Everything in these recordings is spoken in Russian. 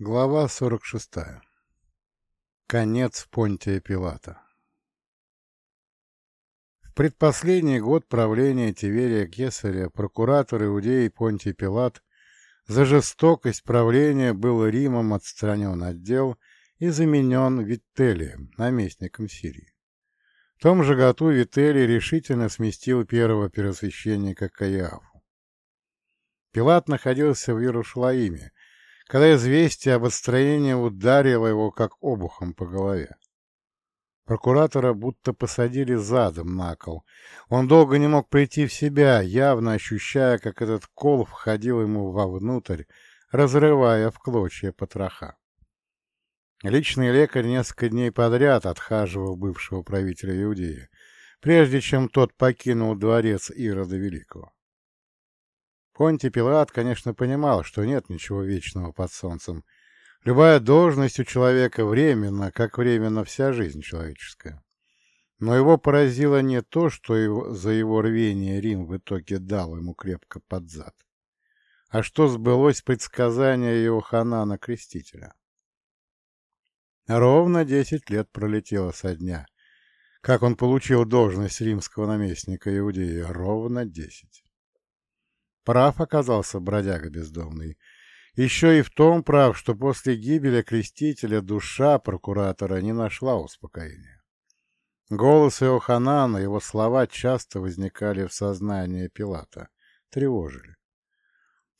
Глава 46. Конец Понтия Пилата. В предпоследний год правления Тиверия Кесаря прокуратор Иудеи Понтий Пилат за жестокость правления был Римом отстранен от дел и заменен Виттелием, наместником Сирии. В том же году Вителий решительно сместил первого первосвященника Каиафу. Пилат находился в Иерушалаиме, когда известие об отстроении ударило его как обухом по голове. Прокуратора будто посадили задом на кол. Он долго не мог прийти в себя, явно ощущая, как этот кол входил ему вовнутрь, разрывая в клочья потроха. Личный лекарь несколько дней подряд отхаживал бывшего правителя Иудеи, прежде чем тот покинул дворец Ирода Великого. Понтий Пилат, конечно, понимал, что нет ничего вечного под солнцем. Любая должность у человека временна, как временна вся жизнь человеческая. Но его поразило не то, что его, за его рвение Рим в итоге дал ему крепко под зад, а что сбылось предсказание Иоханана Крестителя. Ровно десять лет пролетело со дня, как он получил должность римского наместника Иудеи, ровно десять. Прав оказался бродяга бездомный. Еще и в том прав, что после гибели крестителя душа прокуратора не нашла успокоения. Голос Иоханана, его слова часто возникали в сознании Пилата, тревожили.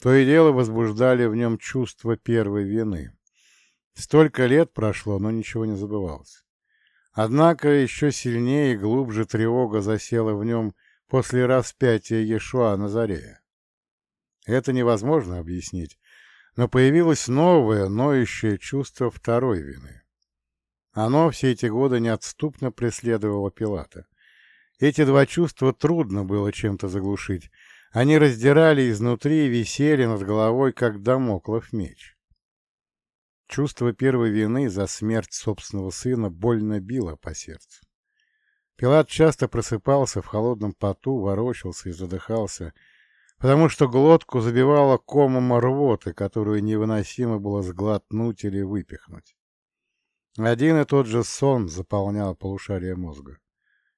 То и дело возбуждали в нем чувство первой вины. Столько лет прошло, но ничего не забывалось. Однако еще сильнее и глубже тревога засела в нем после распятия Иешуа Назарея. Это невозможно объяснить, но появилось новое, ноющее чувство второй вины. Оно все эти годы неотступно преследовало Пилата. Эти два чувства трудно было чем-то заглушить. Они раздирали изнутри и висели над головой, как домоклов меч. Чувство первой вины за смерть собственного сына больно било по сердцу. Пилат часто просыпался в холодном поту, ворочался и задыхался, потому что глотку забивала комом рвоты, которую невыносимо было сглотнуть или выпихнуть. Один и тот же сон заполнял полушарие мозга.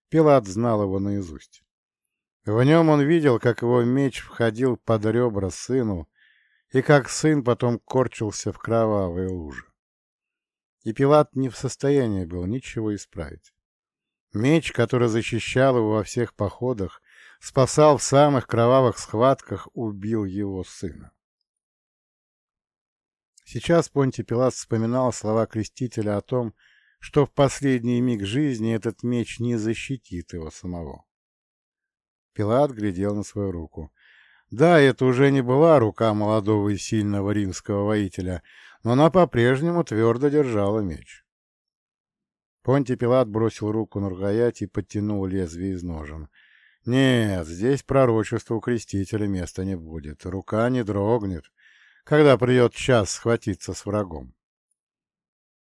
Пилат знал его наизусть. В нем он видел, как его меч входил под ребра сыну, и как сын потом корчился в кровавой луже. И Пилат не в состоянии был ничего исправить. Меч, который защищал его во всех походах, спасал в самых кровавых схватках, убил его сына. Сейчас Понтий Пилат вспоминал слова крестителя о том, что в последний миг жизни этот меч не защитит его самого. Пилат глядел на свою руку. Да, это уже не была рука молодого и сильного римского воителя, но она по-прежнему твердо держала меч. Понтий Пилат бросил руку на рукоять и подтянул лезвие из ножен. Нет, здесь пророчеству крестителя места не будет. Рука не дрогнет, когда придет час схватиться с врагом.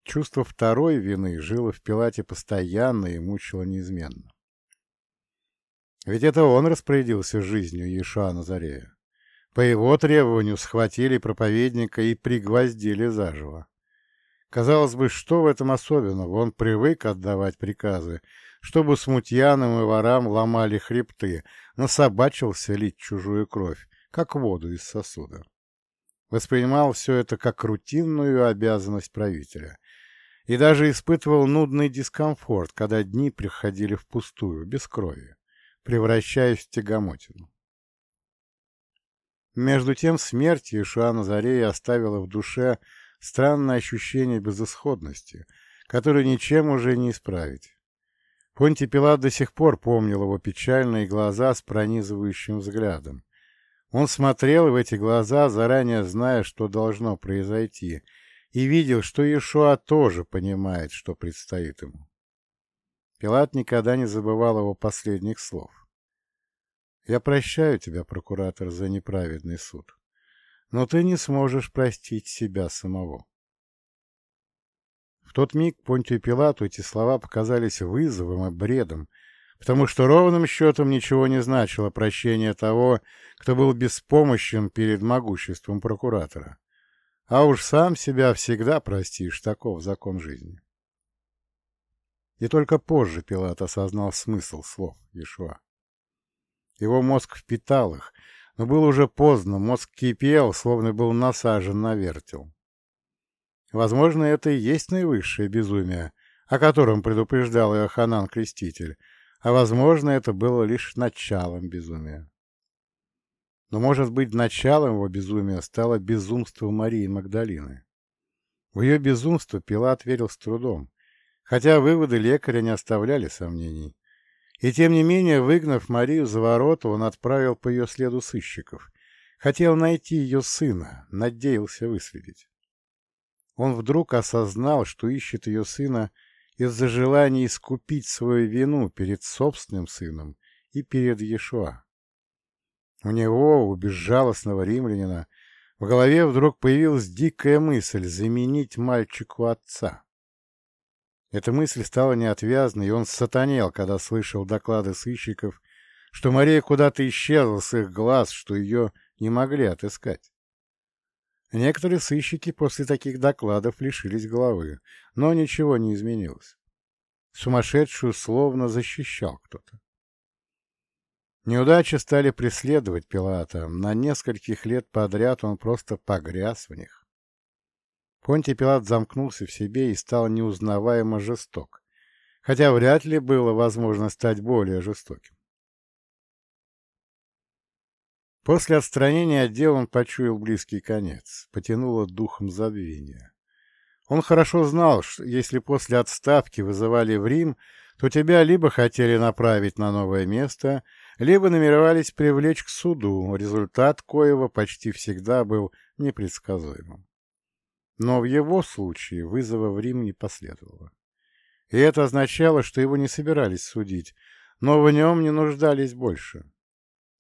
Чувство второй вины жило в Пилате постоянно и мучило неизменно. Ведь это он распорядился жизнью Иешуа Назарея. По его требованию схватили проповедника и пригвоздили заживо. Казалось бы, что в этом особенного? Он привык отдавать приказы, чтобы смутьянам и ворам ломали хребты, насобачился лить чужую кровь, как воду из сосуда. Воспринимал все это как рутинную обязанность правителя и даже испытывал нудный дискомфорт, когда дни приходили впустую, без крови, превращаясь в тягомотину. Между тем смерть Иешуа Назарея оставила в душе странное ощущение безысходности, которое ничем уже не исправить. Понтий Пилат до сих пор помнил его печальные глаза с пронизывающим взглядом. Он смотрел в эти глаза, заранее зная, что должно произойти, и видел, что Иешуа тоже понимает, что предстоит ему. Пилат никогда не забывал его последних слов. «Я прощаю тебя, прокуратор, за неправедный суд, но ты не сможешь простить себя самого». Тот миг Понтию Пилату эти слова показались вызовом и бредом, потому что ровным счетом ничего не значило прощение того, кто был беспомощен перед могуществом прокуратора. а уж сам себя всегда простишь, таков закон жизни. И только позже Пилат осознал смысл слов Иешуа. Его мозг впитал их, но было уже поздно, мозг кипел, словно был насажен на вертел. Возможно, это и есть наивысшее безумие, о котором предупреждал Иоханан Креститель, а возможно, это было лишь началом безумия. Но, может быть, началом его безумия стало безумство Марии Магдалины. В ее безумство Пилат верил с трудом, хотя выводы лекаря не оставляли сомнений. И тем не менее, выгнав Марию за ворота, он отправил по ее следу сыщиков. Хотел найти ее сына, надеялся выследить. Он вдруг осознал, что ищет ее сына из-за желания искупить свою вину перед собственным сыном и перед Иешуа. У него, у безжалостного римлянина, в голове вдруг появилась дикая мысль заменить мальчику отца. Эта мысль стала неотвязной, и он сатанел, когда слышал доклады сыщиков, что Мария куда-то исчезла с их глаз, что ее не могли отыскать. Некоторые сыщики после таких докладов лишились головы, но ничего не изменилось. Сумасшедшую словно защищал кто-то. Неудачи стали преследовать Пилата. На нескольких лет подряд он просто погряз в них. Понтий Пилат замкнулся в себе и стал неузнаваемо жесток, хотя вряд ли было возможно стать более жестоким. После отстранения от дел он почуял близкий конец, потянуло духом забвения. Он хорошо знал, что если после отставки вызывали в Рим, то тебя либо хотели направить на новое место, либо намеревались привлечь к суду, результат коего почти всегда был непредсказуемым. Но в его случае вызова в Рим не последовало. И это означало, что его не собирались судить, но в нем не нуждались больше.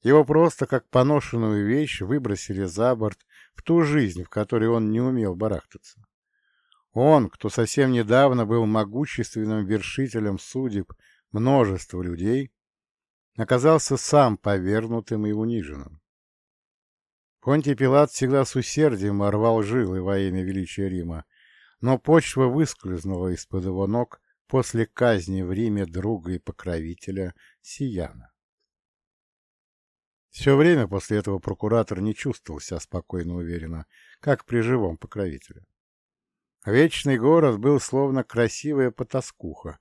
Его просто как поношенную вещь выбросили за борт в ту жизнь, в которой он не умел барахтаться. Он, кто совсем недавно был могущественным вершителем судеб множества людей, оказался сам повергнутым и униженным. Понтий Пилат всегда с усердием рвал жилы во имя величия Рима, но почва выскользнула из-под его ног после казни в Риме друга и покровителя Сияна. Все время после этого прокуратор не чувствовал себя спокойно уверенно, как при живом покровителе. Вечный город был словно красивая потаскуха,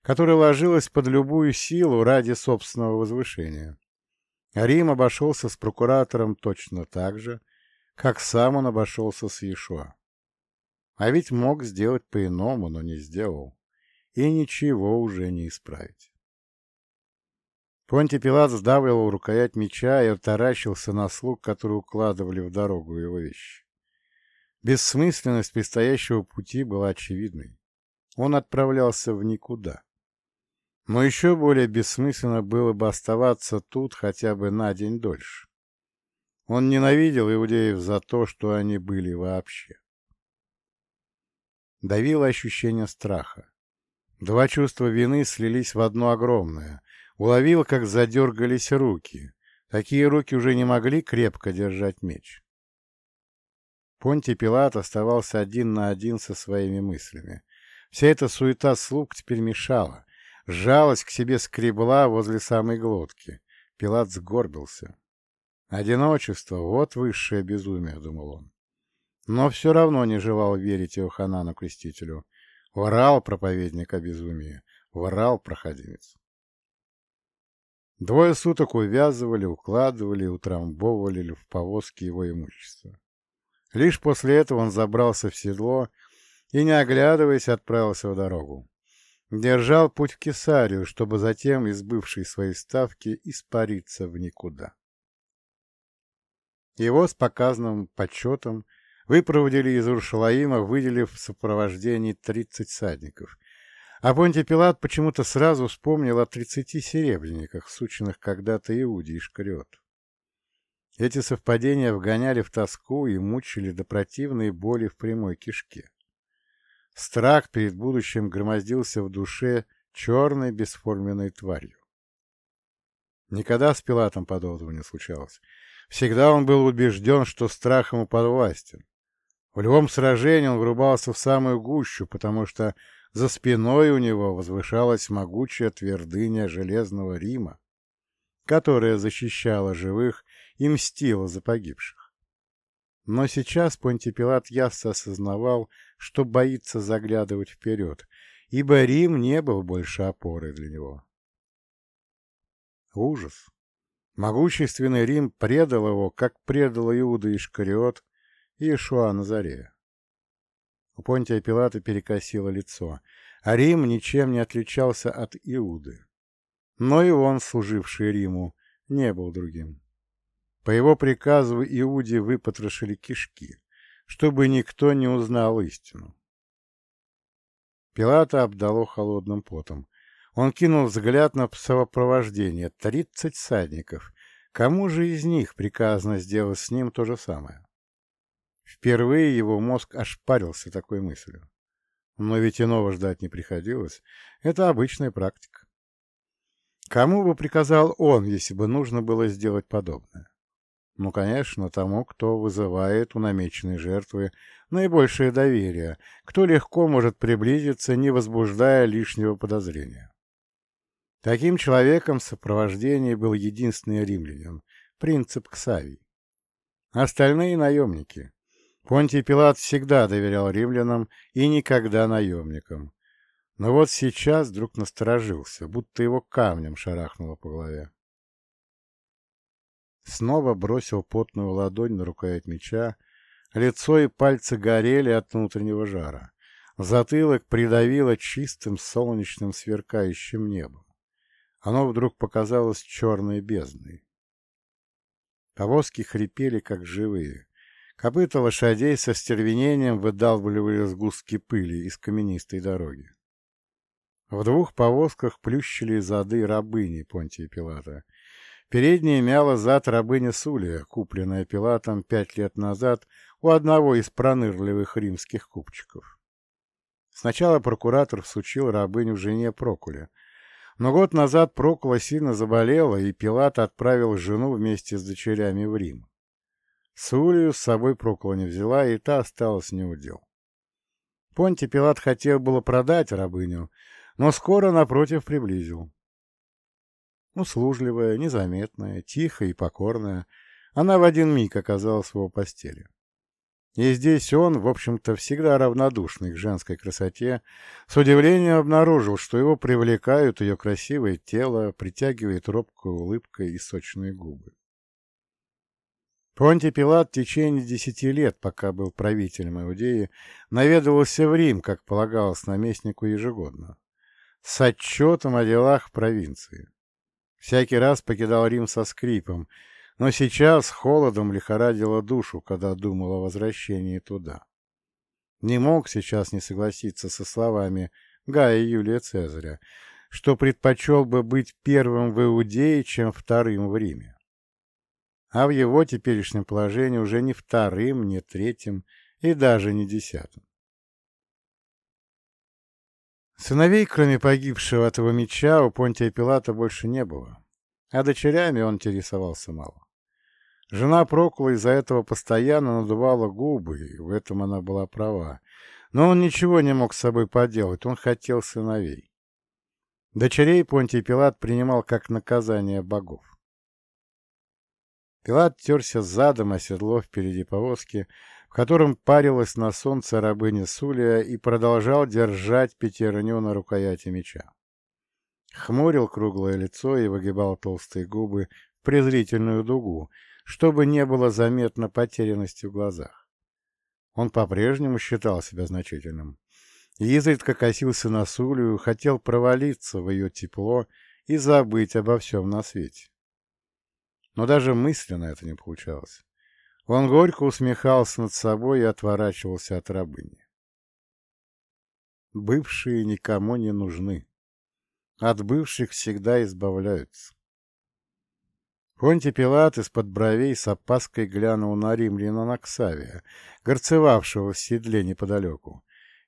которая ложилась под любую силу ради собственного возвышения. Рим обошелся с прокуратором точно так же, как сам он обошелся с Иешуа. А ведь мог сделать по-иному, но не сделал. И ничего уже не исправить. Понти Пилат сдавливал рукоять меча и таращился на слуг, которые укладывали в дорогу его вещи. Бессмысленность предстоящего пути была очевидной. Он отправлялся в никуда. Но еще более бессмысленно было бы оставаться тут хотя бы на день дольше. Он ненавидел иудеев за то, что они были вообще. Давило ощущение страха. Два чувства вины слились в одно огромное. Уловил, как задергались руки. Такие руки уже не могли крепко держать меч. Понтий Пилат оставался один на один со своими мыслями. Вся эта суета слуг теперь мешала. Жалость к себе скребла возле самой глотки. Пилат сгорбился. «Одиночество — вот высшее безумие», — думал он. Но все равно не желал верить Иоханану Крестителю. Врал проповедник о безумии, врал проходимец. Двое суток увязывали, укладывали, утрамбовывали в повозки его имущество. Лишь после этого он забрался в седло и, не оглядываясь, отправился в дорогу. Держал путь в Кесарию, чтобы затем из бывшей своей ставки испариться в никуда. Его с показанным почетом выпроводили из Уршалаима, выделив в сопровождении тридцать садников. А Понтий Пилат почему-то сразу вспомнил о тридцати серебряниках, сученных когда-то Иуде и Шкариоту. Эти совпадения вгоняли в тоску и мучили до противной боли в прямой кишке. Страх перед будущим громоздился в душе черной бесформенной тварью. Никогда с Пилатом подобного не случалось. Всегда он был убежден, что страх ему подвластен. В любом сражении он врубался в самую гущу, потому что за спиной у него возвышалась могучая твердыня Железного Рима, которая защищала живых и мстила за погибших. Но сейчас Понтий Пилат ясно осознавал, что боится заглядывать вперед, ибо Рим не был больше опорой для него. Ужас! Могущественный Рим предал его, как предал Иуда Ишкариот и Ишуа Назарея. У Понтия Пилата перекосило лицо, а Рим ничем не отличался от Иуды. Но и он, служивший Риму, не был другим. По его приказу Иуде выпотрошили кишки, чтобы никто не узнал истину. Пилата обдало холодным потом. Он кинул взгляд на сопровождение. Тридцать садников. Кому же из них приказано сделать с ним то же самое? Впервые его мозг ошпарился такой мыслью. Но ведь иного ждать не приходилось. Это обычная практика. Кому бы приказал он, если бы нужно было сделать подобное? Ну, конечно, тому, кто вызывает у намеченной жертвы наибольшее доверие, кто легко может приблизиться, не возбуждая лишнего подозрения. Таким человеком в сопровождении был единственный римлянин, принцип Ксавий. Остальные наемники. Понтий Пилат всегда доверял римлянам и никогда наемникам. Но вот сейчас вдруг насторожился, будто его камнем шарахнуло по голове. Снова бросил потную ладонь на рукоять меча, лицо и пальцы горели от внутреннего жара. Затылок придавило чистым солнечным сверкающим небом оно вдруг показалось черной бездной. Повозки хрипели, как живые. Копыта лошадей со стервенением выдалбливали сгустки пыли из каменистой дороги. В двух повозках плющили зады рабыни Понтия Пилата. Передняя мяла зад рабыня Сулия, купленная Пилатом пять лет назад у одного из пронырливых римских купчиков. Сначала прокуратор всучил рабыню жене Прокуле, но год назад Прокула сильно заболела, и Пилат отправил жену вместе с дочерями в Рим. Сулию с собой Прокула не взяла, и та осталась неудел. Понти Пилат хотел было продать рабыню, но скоро, напротив, приблизил. Услужливая, незаметная, тихая и покорная, она в один миг оказалась в его постели. И здесь он, в общем-то, всегда равнодушный к женской красоте, с удивлением обнаружил, что его привлекают ее красивое тело, притягивает робкую улыбкой и сочные губы. Понтий Пилат в течение десяти лет, пока был правителем Иудеи, наведывался в Рим, как полагалось наместнику ежегодно, с отчетом о делах в провинции. Всякий раз покидал Рим со скрипом, но сейчас холодом лихорадило душу, когда думал о возвращении туда. Не мог сейчас не согласиться со словами Гая Юлия Цезаря, что предпочел бы быть первым в Иудее, чем вторым в Риме. А в его теперешнем положении уже не вторым, не третьим и даже не десятым. Сыновей, кроме погибшего этого меча, у Понтия Пилата больше не было, а дочерями он интересовался мало. Жена Прокула из-за этого постоянно надувала губы, и в этом она была права. Но он ничего не мог с собой поделать, он хотел сыновей. Дочерей Понтий Пилат принимал как наказание богов. Пилат терся задом о седло впереди повозки, в котором парилась на солнце рабыня Сулия и продолжал держать пятерню на рукояти меча. Хмурил круглое лицо и выгибал толстые губы в презрительную дугу, чтобы не было заметно потерянности в глазах. Он по-прежнему считал себя значительным. И изредка косился на Сулю, хотел провалиться в ее тепло и забыть обо всем на свете. Но даже мысленно это не получалось. Он горько усмехался над собой и отворачивался от рабыни. Бывшие никому не нужны. От бывших всегда избавляются. Понти Пилат из-под бровей с опаской глянул на римляна Наксавия, горцевавшего в седле неподалеку.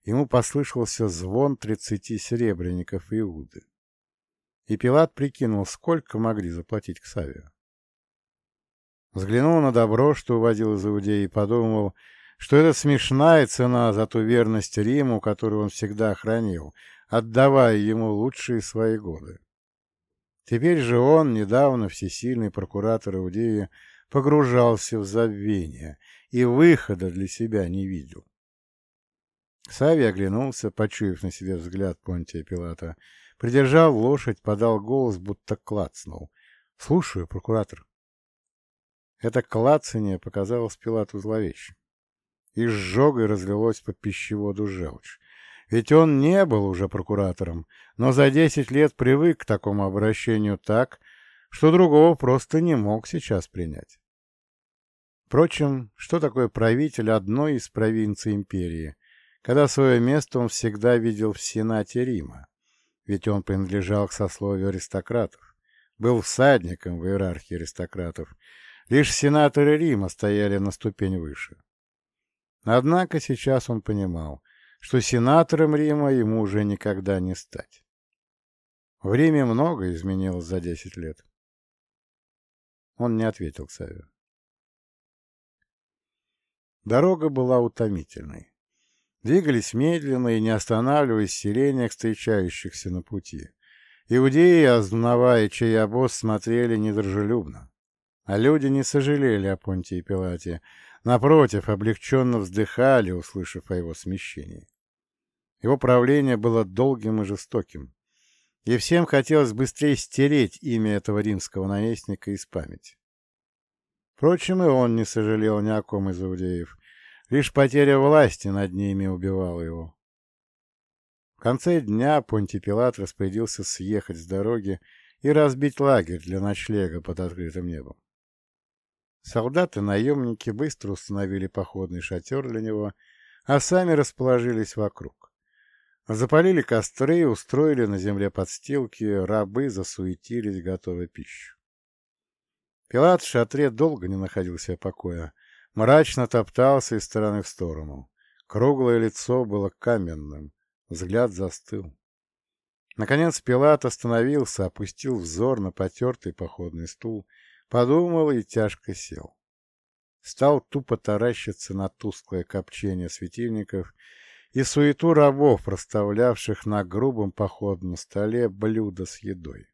Ему послышался звон тридцати серебряников Иуды. И Пилат прикинул, сколько могли заплатить Ксавию. Взглянул на добро, что уводил из Иудеи, и подумал, что это смешная цена за ту верность Риму, которую он всегда хранил, отдавая ему лучшие свои годы. Теперь же он, недавно всесильный прокуратор Иудеи, погружался в забвение и выхода для себя не видел. Савий оглянулся, почуяв на себе взгляд Понтия Пилата, придержал лошадь, подал голос, будто клацнул. — Слушаю, прокуратор. Это клацание показалось Пилату зловещим. Изжогой разлилось по пищеводу желчь. Ведь он не был уже прокуратором, но за десять лет привык к такому обращению так, что другого просто не мог сейчас принять. Впрочем, что такое правитель одной из провинций империи, когда свое место он всегда видел в Сенате Рима, ведь он принадлежал к сословию аристократов, был всадником в иерархии аристократов, лишь сенаторы Рима стояли на ступень выше. Однако сейчас он понимал, что сенатором Рима ему уже никогда не стать. В Риме много изменилось за десять лет. Он не ответил Саве. Дорога была утомительной. Двигались медленно и не останавливаясь в селениях, встречающихся на пути. Иудеи, ознавая чей обоз, смотрели недружелюбно. А люди не сожалели о Понтии Пилате, напротив, облегченно вздыхали, услышав о его смещении. Его правление было долгим и жестоким, и всем хотелось быстрее стереть имя этого римского наместника из памяти. Впрочем, и он не сожалел ни о ком из иудеев. Лишь потеря власти над ними убивала его. В конце дня Понтий Пилат распорядился съехать с дороги и разбить лагерь для ночлега под открытым небом. Солдаты-наемники быстро установили походный шатер для него, а сами расположились вокруг. Запалили костры, устроили на земле подстилки, рабы засуетились, готовя пищу. Пилат в шатре долго не находил себе покоя, мрачно топтался из стороны в сторону. Круглое лицо было каменным, взгляд застыл. Наконец Пилат остановился, опустил взор на потертый походный стул, подумал и тяжко сел. Стал тупо таращиться на тусклое копчение светильников и суету рабов, проставлявших на грубом походном столе блюдо с едой.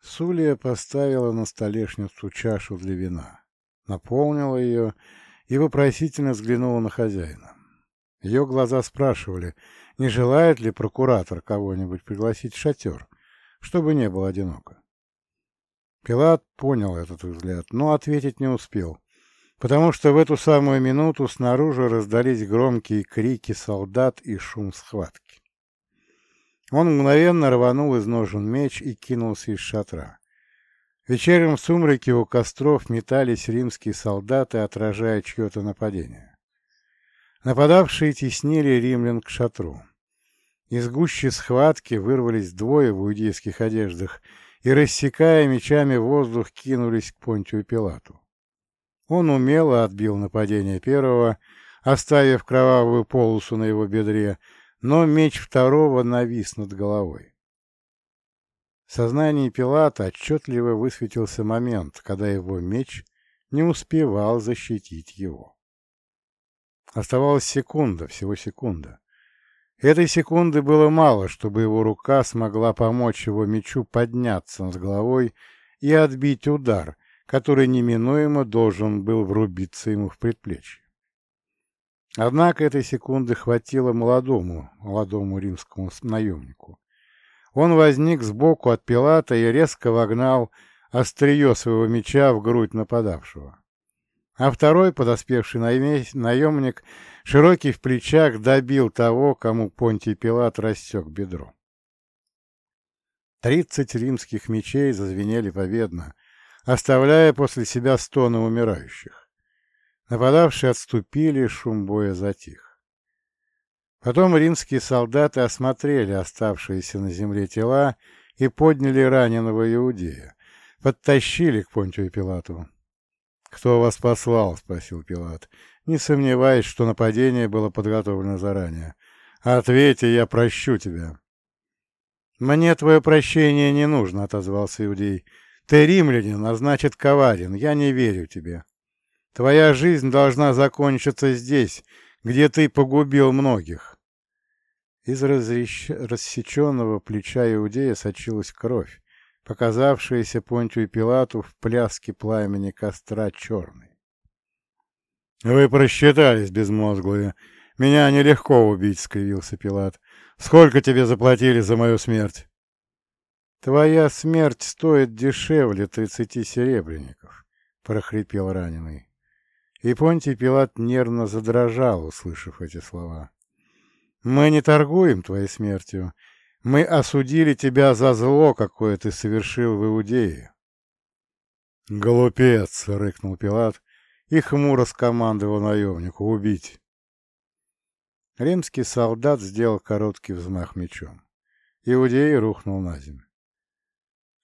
Сулия поставила на столешницу чашу для вина, наполнила ее и вопросительно взглянула на хозяина. Ее глаза спрашивали, не желает ли прокуратор кого-нибудь пригласить в шатер, чтобы не было одиноко. Пилат понял этот взгляд, но ответить не успел, потому что в эту самую минуту снаружи раздались громкие крики солдат и шум схватки. Он мгновенно рванул из ножен меч и кинулся из шатра. В вечернем сумраке у костров метались римские солдаты, отражая чье-то нападение. Нападавшие теснили римлян к шатру. Из гущи схватки вырвались двое в иудейских одеждах и, рассекая мечами воздух, кинулись к Понтию Пилату. Он умело отбил нападение первого, оставив кровавую полосу на его бедре, но меч второго навис над головой. В сознании Пилата отчетливо высветился момент, когда его меч не успевал защитить его. Оставалась секунда, всего секунда. Этой секунды было мало, чтобы его рука смогла помочь его мечу подняться над головой и отбить удар, который неминуемо должен был врубиться ему в предплечье. Однако этой секунды хватило молодому, молодому римскому наемнику. Он возник сбоку от Пилата и резко вогнал острие своего меча в грудь нападавшего. А второй, подоспевший наемник, широкий в плечах, добил того, кому Понтий Пилат рассек бедро. Тридцать римских мечей зазвенели победно, оставляя после себя стоны умирающих. Нападавшие отступили, шум боя затих. Потом римские солдаты осмотрели оставшиеся на земле тела и подняли раненого иудея, подтащили к Понтию Пилату. «Кто вас послал?» — спросил Пилат, не сомневаясь, что нападение было подготовлено заранее. «Ответь, я прощу тебя». «Мне твое прощение не нужно», — отозвался Иудей. «Ты римлянин, а значит коварен. Я не верю тебе. Твоя жизнь должна закончиться здесь, где ты погубил многих. Из разрещ... рассеченного плеча Иудея сочилась кровь, показавшаяся Понтию Пилату в пляске пламени костра черной. — Вы просчитались, безмозглые. Меня нелегко убить, — скривился Пилат. — Сколько тебе заплатили за мою смерть? — Твоя смерть стоит дешевле тридцати серебряников, — прохрипел раненый. И Понтий Пилат нервно задрожал, услышав эти слова. «Мы не торгуем твоей смертью. Мы осудили тебя за зло, какое ты совершил в Иудее». «Глупец!» — рыкнул Пилат и хмуро скомандовал наемнику «убить». Римский солдат сделал короткий взмах мечом. Иудей рухнул на землю.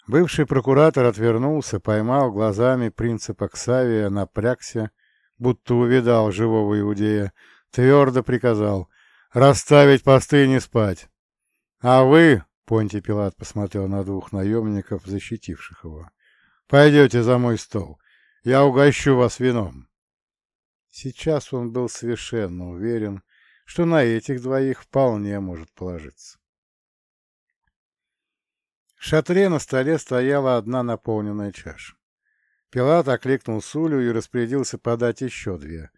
Бывший прокуратор отвернулся, поймал глазами принципа Ксавия, напрягся будто увидал живого иудея, твердо приказал «Расставить посты и не спать». «А вы, — Понтий Пилат посмотрел на двух наемников, защитивших его, — пойдете за мой стол, я угощу вас вином». Сейчас он был совершенно уверен, что на этих двоих вполне может положиться. В шатре на столе стояла одна наполненная чаша. Пилат окликнул Сулю и распорядился подать еще две.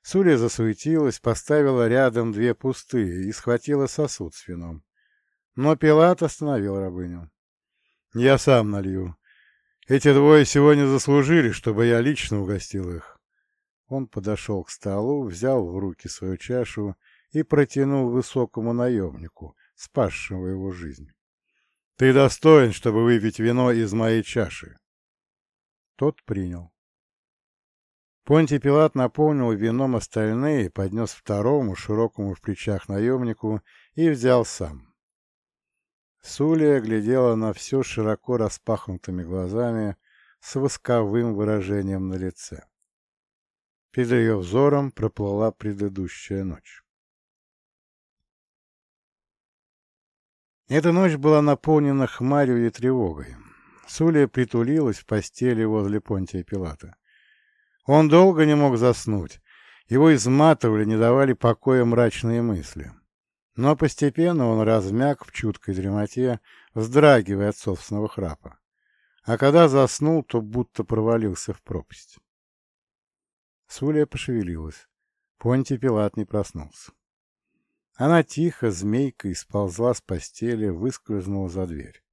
Суля засуетилась, поставила рядом две пустые и схватила сосуд с вином. Но Пилат остановил рабыню. «Я сам налью. Эти двое сегодня заслужили, чтобы я лично угостил их». Он подошел к столу, взял в руки свою чашу и протянул высокому наемнику, спасшему его жизнь. «Ты достоин, чтобы выпить вино из моей чаши. Тот принял. Понтий Пилат наполнил вином остальные, поднес второму, широкому в плечах наемнику, и взял сам. Сулия глядела на все широко распахнутыми глазами с восковым выражением на лице. Перед ее взором проплыла предыдущая ночь. Эта ночь была наполнена хмарью и тревогой. Сулия притулилась в постели возле Понтия Пилата. Он долго не мог заснуть. Его изматывали, не давали покоя мрачные мысли. Но постепенно он размяк в чуткой дремоте, вздрагивая от собственного храпа. А когда заснул, то будто провалился в пропасть. Сулия пошевелилась. Понтий Пилат не проснулся. Она тихо, змейкой, сползла с постели, выскользнула за дверь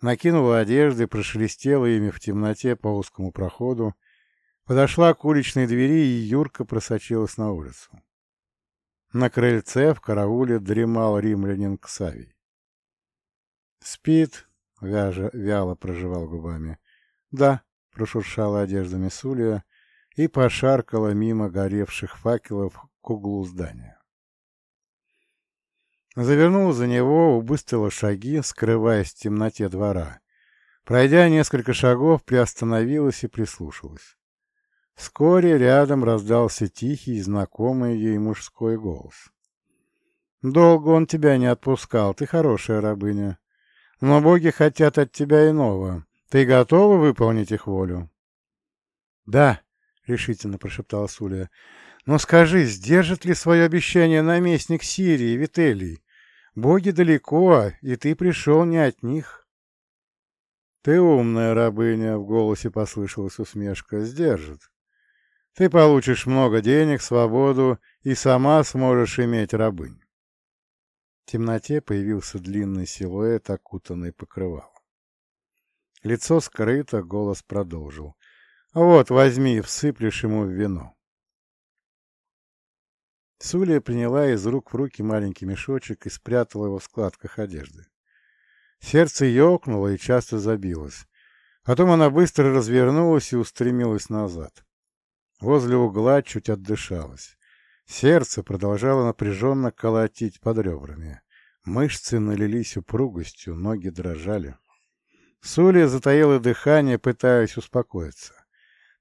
накинула одежды, прошелестела ими в темноте по узкому проходу, подошла к уличной двери и Юрка просочилась на улицу. На крыльце в карауле дремал римлянин Ксавий. «Спит?» — вяжа, вяло проживал губами. «Да», — прошуршала одеждами Сулия и пошаркала мимо горевших факелов к углу здания. Завернул за него, убыстрила шаги, скрываясь в темноте двора. Пройдя несколько шагов, приостановилась и прислушалась. Вскоре рядом раздался тихий, знакомый ей мужской голос. «Долго он тебя не отпускал, ты хорошая рабыня. Но боги хотят от тебя иного. Ты готова выполнить их волю?» «Да», — решительно прошептала Суля. «Но скажи, сдержит ли свое обещание наместник Сирии, Вителий? Боги далеко, и ты пришел не от них. Ты умная рабыня, — в голосе послышалась усмешка, — сдержит. Ты получишь много денег, свободу и сама сможешь иметь рабынь. В темноте появился длинный силуэт, окутанный покрывалом. Лицо скрыто, голос продолжил. «Вот, возьми, всыплешь ему в вино». Сулия приняла из рук в руки маленький мешочек и спрятала его в складках одежды. Сердце ёкнуло и часто забилось. Потом она быстро развернулась и устремилась назад. Возле угла чуть отдышалась. Сердце продолжало напряженно колотить под ребрами. Мышцы налились упругостью, ноги дрожали. Сулия затаила дыхание, пытаясь успокоиться.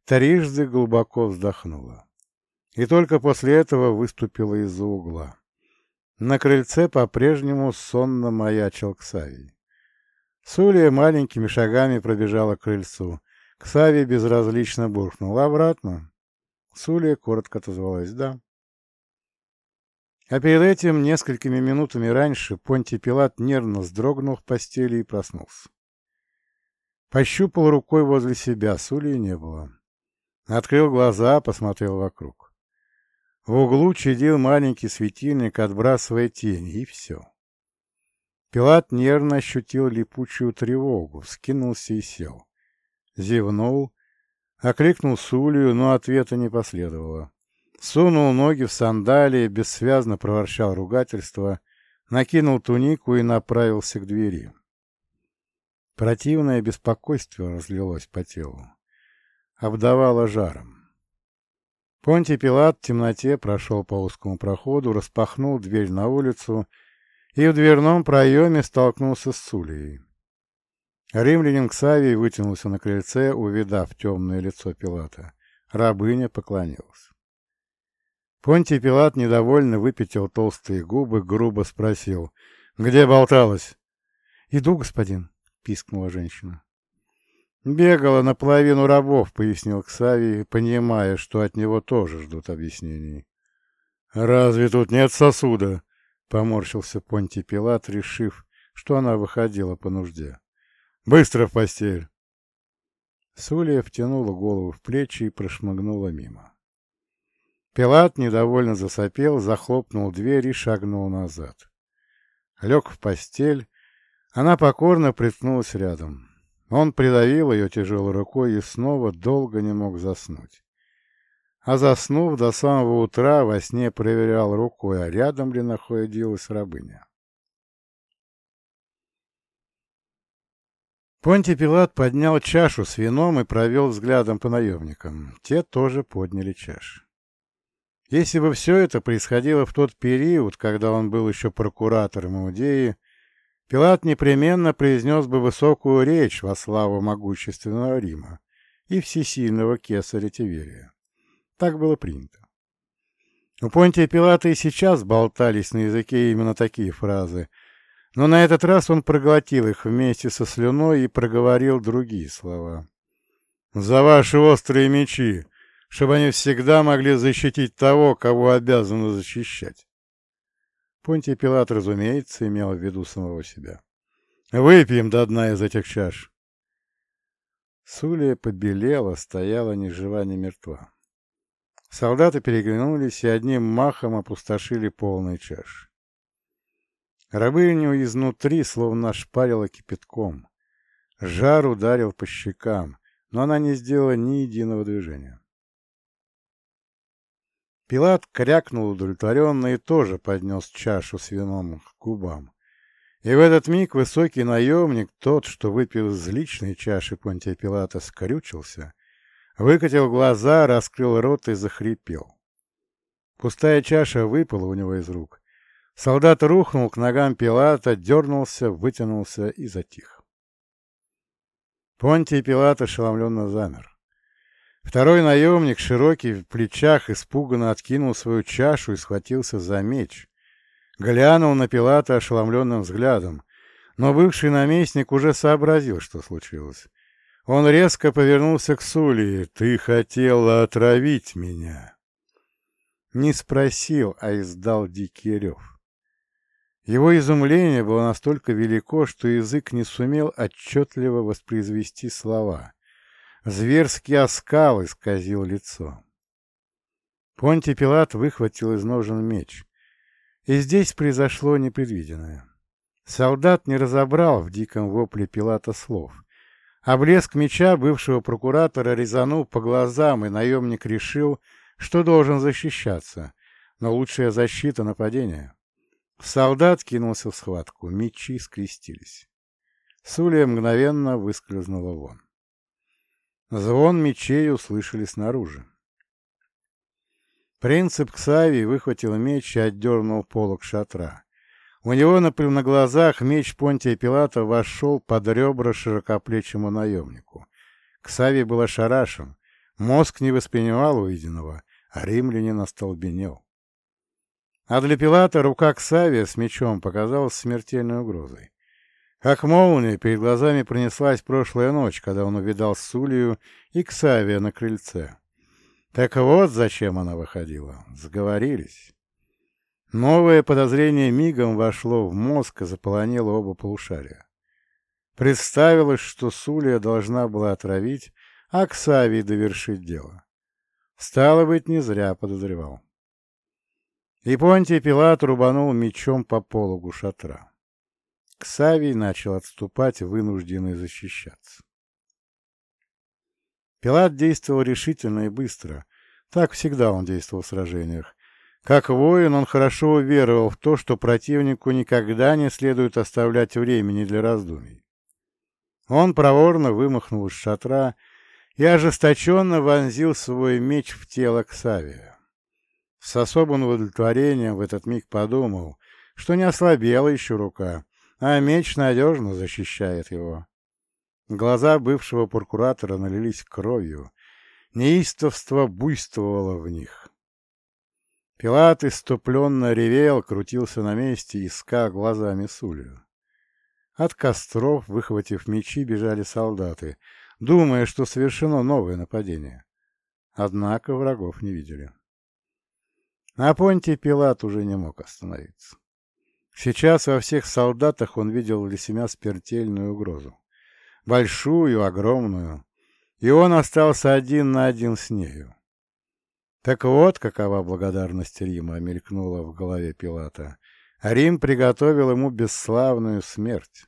Трижды глубоко вздохнула и только после этого выступила из-за угла. На крыльце по-прежнему сонно маячил Ксавий. Сулия маленькими шагами пробежала к крыльцу. Ксавий безразлично буркнул. «Обратно». Сулия коротко отозвалась «да». А перед этим, несколькими минутами раньше, Понтий Пилат нервно вздрогнул в постели и проснулся. Пощупал рукой возле себя, Сулии не было. Открыл глаза, посмотрел вокруг. В углу чадил маленький светильник, отбрасывая тени, и все. Пилат нервно ощутил липучую тревогу, скинулся и сел. Зевнул, окликнул Сулию, но ответа не последовало. Сунул ноги в сандалии, бессвязно проворчал ругательство, накинул тунику и направился к двери. Противное беспокойство разлилось по телу. Обдавало жаром. Понтий Пилат в темноте прошел по узкому проходу, распахнул дверь на улицу и в дверном проеме столкнулся с Сулией. Римлянин Ксавий вытянулся на крыльце, увидав темное лицо Пилата. Рабыня поклонилась. Понтий Пилат недовольно выпятил толстые губы, грубо спросил, «Где болталась?» «Иду, господин», — пискнула женщина. «Бегала наполовину рабов», — пояснил Ксавий, понимая, что от него тоже ждут объяснений. «Разве тут нет сосуда?» — поморщился Понтий Пилат, решив, что она выходила по нужде. «Быстро в постель!» Сулия втянула голову в плечи и прошмыгнула мимо. Пилат недовольно засопел, захлопнул дверь и шагнул назад. Лег в постель, она покорно приткнулась рядом. Он придавил ее тяжелой рукой и снова долго не мог заснуть. А заснув до самого утра, во сне проверял рукой, а рядом ли находилась рабыня. Понтий Пилат поднял чашу с вином и провел взглядом по наемникам. Те тоже подняли чаши. Если бы все это происходило в тот период, когда он был еще прокуратором Иудеи, Пилат непременно произнес бы высокую речь во славу могущественного Рима и всесильного кесаря Тиверия. Так было принято. У Понтия Пилата и сейчас болтались на языке именно такие фразы, но на этот раз он проглотил их вместе со слюной и проговорил другие слова. «За ваши острые мечи! чтобы они всегда могли защитить того, кого обязаны защищать. Понтий Пилат, разумеется, имел в виду самого себя. «Выпьем до дна из этих чаш!» Сулия побелела, стояла ни жива, ни мертва. Солдаты переглянулись и одним махом опустошили полный чаш. Рабыню изнутри словно шпарила кипятком. Жар ударил по щекам, но она не сделала ни единого движения. Пилат крякнул удовлетворенно и тоже поднес чашу с вином к губам. И в этот миг высокий наемник, тот, что выпил из личной чаши Понтия Пилата, скрючился, выкатил глаза, раскрыл рот и захрипел. Пустая чаша выпала у него из рук. Солдат рухнул к ногам Пилата, дернулся, вытянулся и затих. Понтий Пилат ошеломленно замер. Второй наемник, широкий в плечах, испуганно откинул свою чашу и схватился за меч. Глянул на Пилата ошеломленным взглядом, но бывший наместник уже сообразил, что случилось. Он резко повернулся к Сулии. «Ты хотела отравить меня!» Не спросил, а издал дикий рев. Его изумление было настолько велико, что язык не сумел отчетливо воспроизвести слова — Зверский оскал исказил лицо. Понтий Пилат выхватил из ножен меч. И здесь произошло непредвиденное. Солдат не разобрал в диком вопле Пилата слов. А блеск меча бывшего прокуратора резанул по глазам, и наемник решил, что должен защищаться, но лучшая защита — нападение. Солдат кинулся в схватку, мечи скрестились. Сулия мгновенно выскользнула вон. Звон мечей услышали снаружи. Принцип Ксавий выхватил меч и отдернул полок шатра. У него на, на глазах меч Понтия Пилата вошел под ребра широкоплечему наемнику. Ксавий был ошарашен, мозг не воспринимал увиденного, а римлянин остолбенел. А для Пилата рука Ксавия с мечом показалась смертельной угрозой. Как молния, перед глазами пронеслась прошлая ночь, когда он увидал Сулию и Ксавия на крыльце. Так вот, зачем она выходила. Сговорились. Новое подозрение мигом вошло в мозг и заполонило оба полушария. Представилось, что Сулия должна была отравить, а Ксавий довершить дело. Стало быть, не зря подозревал. И Понтий Пилат рубанул мечом по пологу шатра. Ксавий начал отступать, вынужденный защищаться. Пилат действовал решительно и быстро. Так всегда он действовал в сражениях. Как воин он хорошо веровал в то, что противнику никогда не следует оставлять времени для раздумий. Он проворно вымахнул из шатра и ожесточенно вонзил свой меч в тело Ксавия. С особым удовлетворением в этот миг подумал, что не ослабела еще рука, а меч надежно защищает его. Глаза бывшего прокуратора налились кровью, неистовство буйствовало в них. Пилат иступленно ревел, крутился на месте, искал глазами Сулию. От костров, выхватив мечи, бежали солдаты, думая, что совершено новое нападение. Однако врагов не видели. А Понтий Пилат уже не мог остановиться. Сейчас во всех солдатах он видел для себя смертельную угрозу. Большую, огромную. И он остался один на один с нею. Так вот, какова благодарность Рима мелькнула в голове Пилата. Рим приготовил ему бесславную смерть.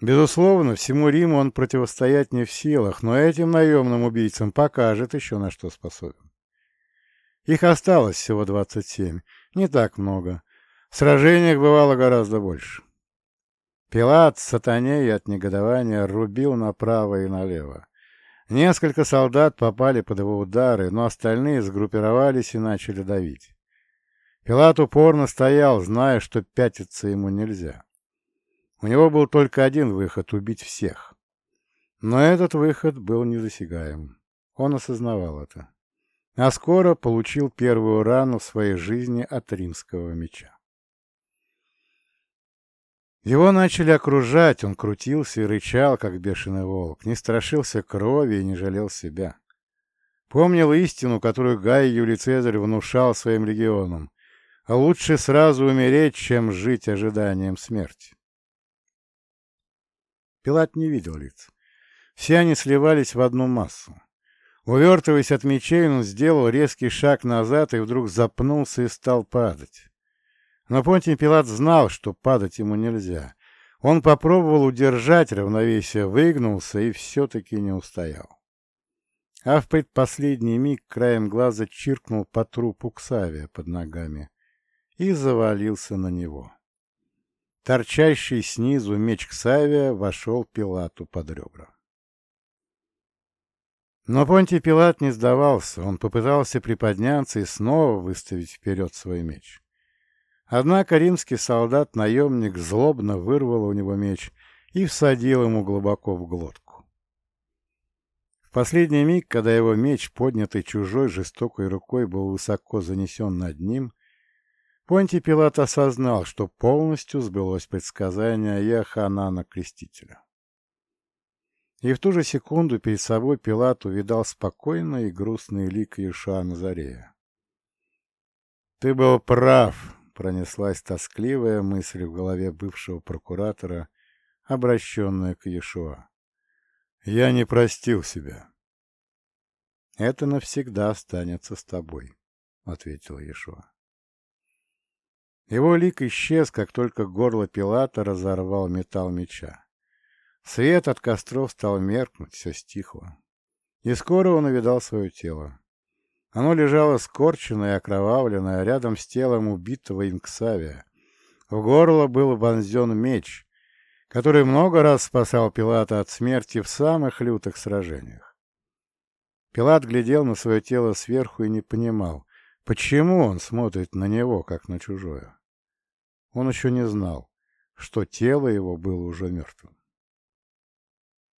Безусловно, всему Риму он противостоять не в силах, но этим наемным убийцам покажет еще на что способен. Их осталось всего двадцать семь, не так много. В сражениях бывало гораздо больше. Пилат, сатанея от негодования, рубил направо и налево. Несколько солдат попали под его удары, но остальные сгруппировались и начали давить. Пилат упорно стоял, зная, что пятиться ему нельзя. У него был только один выход — убить всех. Но этот выход был недосягаем. Он осознавал это. А скоро получил первую рану в своей жизни от римского меча. Его начали окружать, он крутился и рычал, как бешеный волк, не страшился крови и не жалел себя. Помнил истину, которую Гай Юлий Цезарь внушал своим легионам. А лучше сразу умереть, чем жить ожиданием смерти. Пилат не видел лиц. Все они сливались в одну массу. Увертываясь от мечей, он сделал резкий шаг назад и вдруг запнулся и стал падать. Но Понтий Пилат знал, что падать ему нельзя. Он попробовал удержать равновесие, выгнулся и все-таки не устоял. А в предпоследний миг краем глаза чиркнул по трупу Ксавия под ногами и завалился на него. Торчащий снизу меч Ксавия вошел Пилату под ребра. Но Понтий Пилат не сдавался, он попытался приподняться и снова выставить вперед свой меч. Однако римский солдат-наемник злобно вырвал у него меч и всадил ему глубоко в глотку. В последний миг, когда его меч, поднятый чужой жестокой рукой, был высоко занесен над ним, Понтий Пилат осознал, что полностью сбылось предсказание Иоханана Крестителя. И в ту же секунду перед собой Пилат увидал спокойный и грустный лик Иешуа Назарея. «Ты был прав», пронеслась тоскливая мысль в голове бывшего прокуратора, обращенная к Иешуа. «Я не простил себя». «Это навсегда останется с тобой», — ответил Иешуа. Его лик исчез, как только горло Пилата разорвал металл меча. Свет от костров стал меркнуть, все стихло. И скоро он увидал свое тело. Оно лежало скорченное и окровавленное рядом с телом убитого Инксавия. В горло был вонзен меч, который много раз спасал Пилата от смерти в самых лютых сражениях. Пилат глядел на свое тело сверху и не понимал, почему он смотрит на него, как на чужое. Он еще не знал, что тело его было уже мертвым.